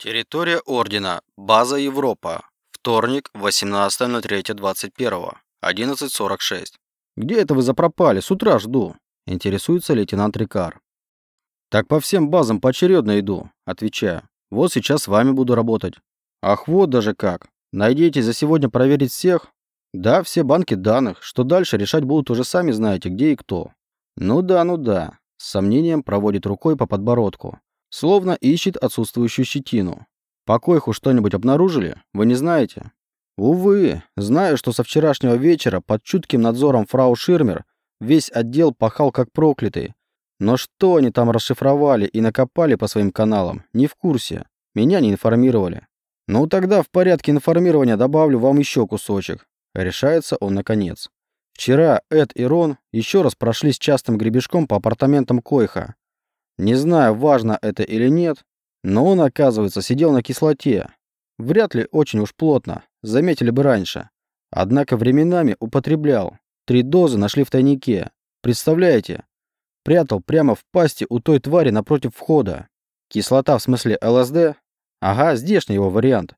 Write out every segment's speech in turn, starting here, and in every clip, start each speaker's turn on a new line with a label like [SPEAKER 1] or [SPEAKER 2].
[SPEAKER 1] Территория Ордена. База Европа. Вторник, 18.03.21. 11.46. «Где это вы запропали? С утра жду», – интересуется лейтенант Рикар. «Так по всем базам поочередно иду», – отвечаю. «Вот сейчас с вами буду работать». «Ах, вот даже как. Найдите за сегодня проверить всех?» «Да, все банки данных. Что дальше, решать будут уже сами знаете, где и кто». «Ну да, ну да», – с сомнением проводит рукой по подбородку. Словно ищет отсутствующую щетину. По койху что-нибудь обнаружили? Вы не знаете? Увы, знаю, что со вчерашнего вечера под чутким надзором фрау Ширмер весь отдел пахал как проклятый. Но что они там расшифровали и накопали по своим каналам, не в курсе. Меня не информировали. Ну тогда в порядке информирования добавлю вам еще кусочек. Решается он наконец. Вчера Эд и Рон еще раз прошлись частым гребешком по апартаментам Койха. Не знаю, важно это или нет, но он, оказывается, сидел на кислоте. Вряд ли очень уж плотно, заметили бы раньше. Однако временами употреблял. Три дозы нашли в тайнике. Представляете? Прятал прямо в пасти у той твари напротив входа. Кислота в смысле ЛСД? Ага, здешний его вариант.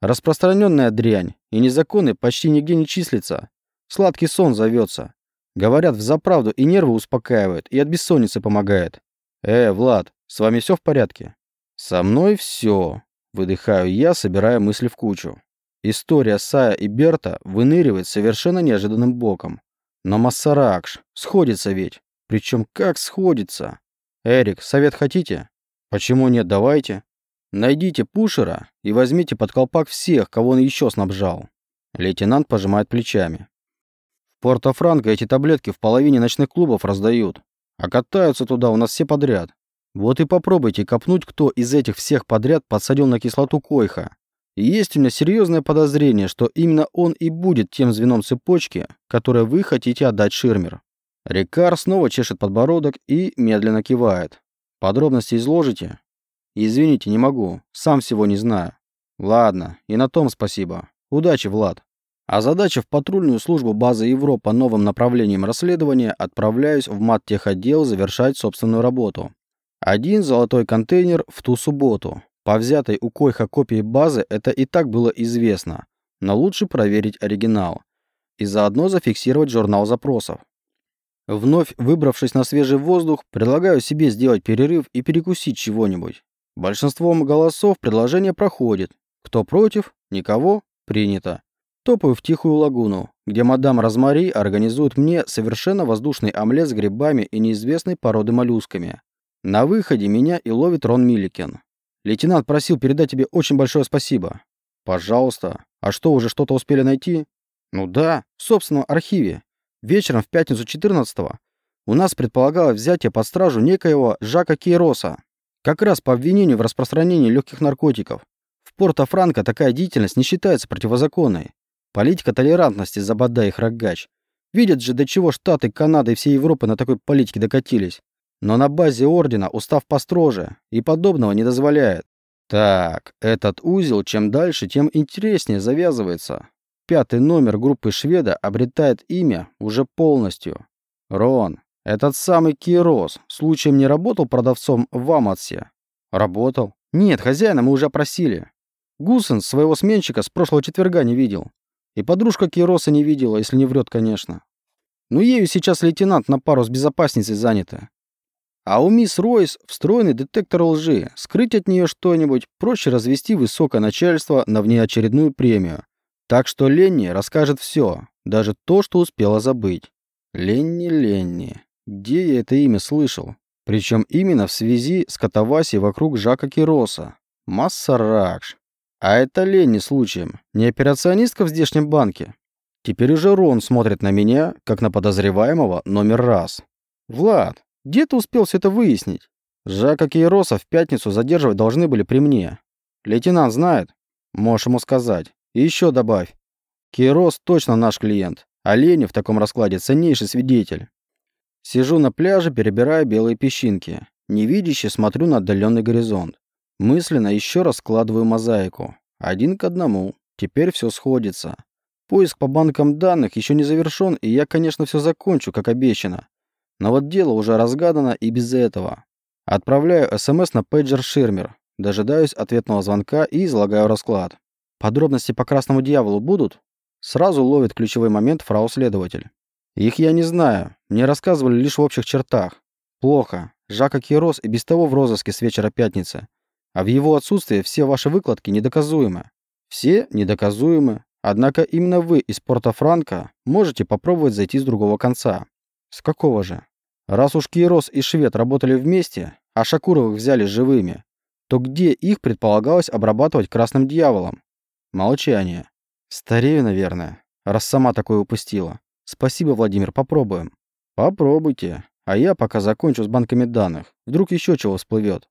[SPEAKER 1] Распространенная дрянь, и незаконный почти нигде не числится. Сладкий сон зовется. Говорят, в заправду и нервы успокаивает, и от бессонницы помогает. «Э, Влад, с вами все в порядке?» «Со мной все», — выдыхаю я, собирая мысли в кучу. История Сая и Берта выныривает совершенно неожиданным боком. Но Массаракш, сходится ведь. Причем как сходится? Эрик, совет хотите? Почему нет, давайте. Найдите Пушера и возьмите под колпак всех, кого он еще снабжал. Лейтенант пожимает плечами. В Порто-Франко эти таблетки в половине ночных клубов раздают. А катаются туда у нас все подряд. Вот и попробуйте копнуть, кто из этих всех подряд подсадил на кислоту Койха. И есть у меня серьезное подозрение, что именно он и будет тем звеном цепочки, которое вы хотите отдать Ширмер. Рикар снова чешет подбородок и медленно кивает. Подробности изложите? Извините, не могу. Сам всего не знаю. Ладно, и на том спасибо. Удачи, Влад. А задача в патрульную службу базы Европа новым направлением расследования отправляюсь в маттехотдел завершать собственную работу. Один золотой контейнер в ту субботу. По взятой у Койха копии базы это и так было известно, но лучше проверить оригинал. И заодно зафиксировать журнал запросов. Вновь выбравшись на свежий воздух, предлагаю себе сделать перерыв и перекусить чего-нибудь. Большинством голосов предложение проходит. Кто против? Никого? Принято. Топаю в тихую лагуну, где мадам Розмари организует мне совершенно воздушный омлет с грибами и неизвестной породы моллюсками. На выходе меня и ловит Рон Милликен. Лейтенант просил передать тебе очень большое спасибо. Пожалуйста. А что, уже что-то успели найти? Ну да, в собственном архиве. Вечером в пятницу 14-го у нас предполагалось взятие под стражу некоего Жака Кейроса. Как раз по обвинению в распространении легких наркотиков. В Порто-Франко такая деятельность не считается противозаконной. Политика толерантности, забодай их рогач. Видят же, до чего Штаты, Канада и всей Европы на такой политике докатились. Но на базе Ордена устав построже и подобного не дозволяет. Так, этот узел чем дальше, тем интереснее завязывается. Пятый номер группы Шведа обретает имя уже полностью. Рон, этот самый Кирос, случаем не работал продавцом в Аматсе? Работал. Нет, хозяина мы уже опросили. Гусен своего сменщика с прошлого четверга не видел. И подружка Кироса не видела, если не врет, конечно. Но ею сейчас лейтенант на пару с безопасницей заняты. А у мисс Ройс встроенный детектор лжи. Скрыть от нее что-нибудь проще развести высокое начальство на внеочередную премию. Так что Ленни расскажет все, даже то, что успела забыть. Ленни, Ленни. Где я это имя слышал? Причем именно в связи с катавасией вокруг Жака Кироса. Массаракш. А это Ленни случаем, не операционистка в здешнем банке. Теперь уже Рон смотрит на меня, как на подозреваемого номер раз. Влад, где ты успел все это выяснить? Жака Кейроса в пятницу задерживать должны были при мне. Лейтенант знает? Можешь ему сказать. И еще добавь. Кейрос точно наш клиент, а Ленни в таком раскладе ценнейший свидетель. Сижу на пляже, перебирая белые песчинки. Невидяще смотрю на отдаленный горизонт. Мысленно еще раз складываю мозаику. Один к одному. Теперь все сходится. Поиск по банкам данных еще не завершен, и я, конечно, все закончу, как обещано. Но вот дело уже разгадано и без этого. Отправляю СМС на пейджер Ширмер. Дожидаюсь ответного звонка и излагаю расклад. Подробности по красному дьяволу будут? Сразу ловит ключевой момент фрау-следователь. Их я не знаю. Мне рассказывали лишь в общих чертах. Плохо. Жака Кирос и без того в розыске с вечера пятницы. А в его отсутствие все ваши выкладки недоказуемы. Все недоказуемы. Однако именно вы из Порто-Франко можете попробовать зайти с другого конца. С какого же? Раз уж Кирос и Швед работали вместе, а Шакуровых взяли живыми, то где их предполагалось обрабатывать красным дьяволом? Молчание. Старею, наверное, раз сама такое упустила. Спасибо, Владимир, попробуем. Попробуйте. А я пока закончу с банками данных. Вдруг еще чего всплывет.